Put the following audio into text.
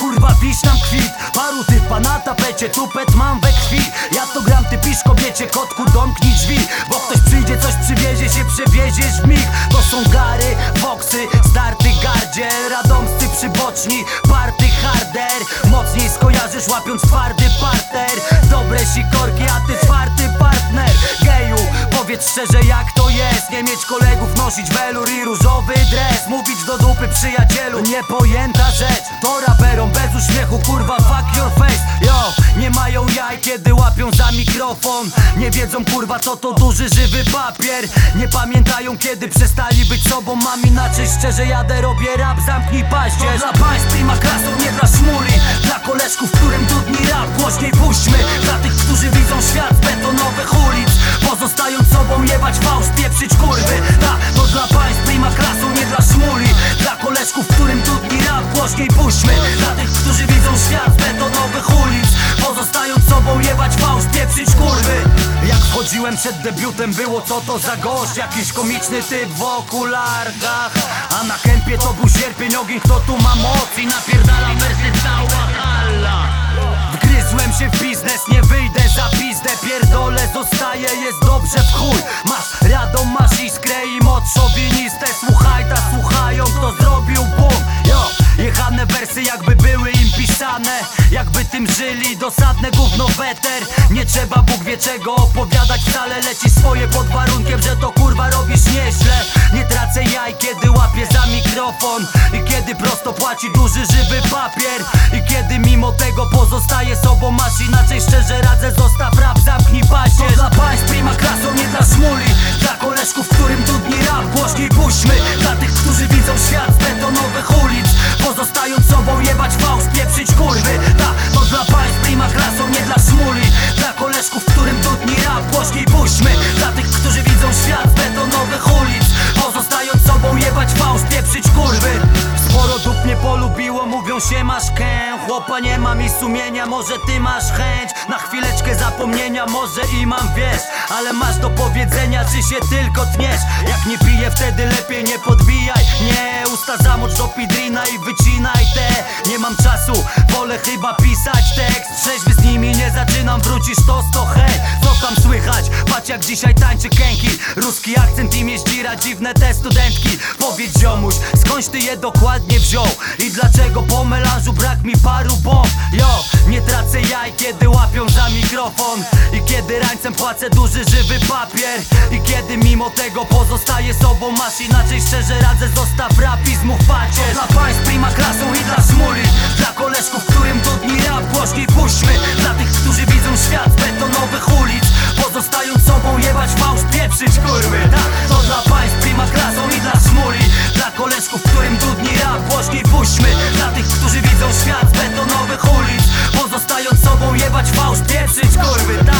kurwa pisz nam kwit. Paru typa na tapecie, tupet mam we krwi. Ja to gram, ty pisz kobiecie, kotku domknij drzwi. Bo ktoś przyjdzie, coś przywiezie się, przewieziesz w mig. To są gary, boksy, starty gardziel. Radomscy przyboczni, party harder. Mocniej skojarzysz łapiąc twardy parter. Dobre sikorki, a ty czwarty partner. Geju, powiedz szczerze jak to jest? Nie mieć kolegów, nosić welur i różowy dres. Mówić do dupy przyjacielu, niepojęta rzecz. To mikrofon. Nie wiedzą kurwa co to duży żywy papier. Nie pamiętają kiedy przestali być sobą. Mam inaczej szczerze jadę, robię rap, zamknij paździerz. Dla państw prima klasą, nie dla szmuli. Dla koleżków, którym dudni rap Głośniej puśćmy, dla tych, którzy widzą świat z betonowych ulic. Pozostając sobą, jebać fałsz, pieprzyć kurwy. Ta, to dla państw prima klasą, nie dla szmuli. Dla koleżków, którym dudni rap Głośniej puśćmy, dla tych, którzy widzą świat z betonowych jebać fałsz, pieprzyć kurwy. Jak wchodziłem przed debiutem, było co to za gość. Jakiś komiczny typ w okularkach. A na kępie to był sierpień, ogień, kto tu ma moc? I napierdala wersy cała halla Wgryzłem się w biznes, nie wyjdę za pizdę. Pierdolę, zostaję, jest dobrze w chuj. Masz radą, masz iskrę i moc szowinistę Słuchaj, ta słuchają, kto zrobił tym żyli, dosadne gówno weter. Nie trzeba Bóg wie czego opowiadać wcale Leci swoje pod warunkiem, że to kurwa robisz nieźle. Nie tracę jaj, kiedy łapię za mikrofon. I kiedy prosto płaci duży żywy papier. I kiedy mimo tego pozostaje sobą Masz inaczej szczerze radzę, zostaw rap, zamknij paździerz To dla państw prima klasą, nie dla szmuli. Dla koleżków, którym dudni rap, głośniej puśćmy. Dla tych, polubiło, mówią się masz kę Chłopa nie ma mi sumienia, może ty masz chęć Na chwileczkę zapomnienia, może i mam wiesz Ale masz do powiedzenia, czy się tylko tniesz. Jak nie piję, wtedy lepiej nie podbijaj Nie, usta zamocz do pidrina i wycinaj te. Nie mam czasu, wolę chyba pisać tekst. Trzeźwy z nimi nie zaczynam, wrócisz to sto hej Co tam słychać? Patrz jak dzisiaj tańczy kęki. Ruski akcent i mieździra, dziwne te studentki. Powiedz ziomuś, skądś ty je dokładnie wziął? I dlaczego po melanżu brak mi paru bomb. Yo, nie tracę jaj, kiedy łapią za mikrofon. I kiedy rańcem płacę duży żywy papier. I kiedy mimo tego pozostaję sobą Masz inaczej szczerze radzę, zostaw rap i zmów pacierz Dla państw prima klasą i dla szmuli Dla koleżków, którym dudni rap Głośniej puśćmy. Dla tych, którzy widzą świat z betonowych ulic. Pozostając sobą, jebać fałsz, pieprzyć kurwy świat z betonowych ulic Pozostając sobą, jebać fałsz, pieprzyć kurwy Ta, ja